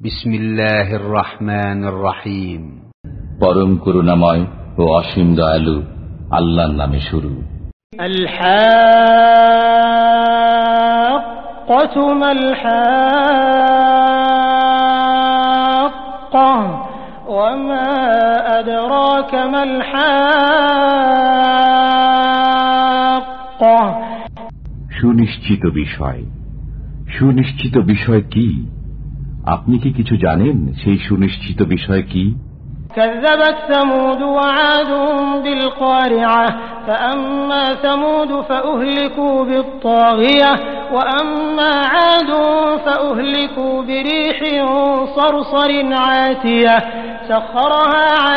بسم الله الرحمن الرحيم পরম করুণাময় ও অসীম দয়ালু আল্লাহর নামে শুরু الحاقة ما الحاقة وما أدراك ما الحاقة সুনিশ্চিত বিষয় সুনিশ্চিত বিষয় কি আপনি কি কিছু জানেন সেই সুনিশ্চিত বিষয় কি كذبت ثمود وعاد بالقارعة فأما ثمود فأهلكوا بالطاغية وأما عاد فأهلكوا بريح صرصر عاتية سخرها عليهم سبع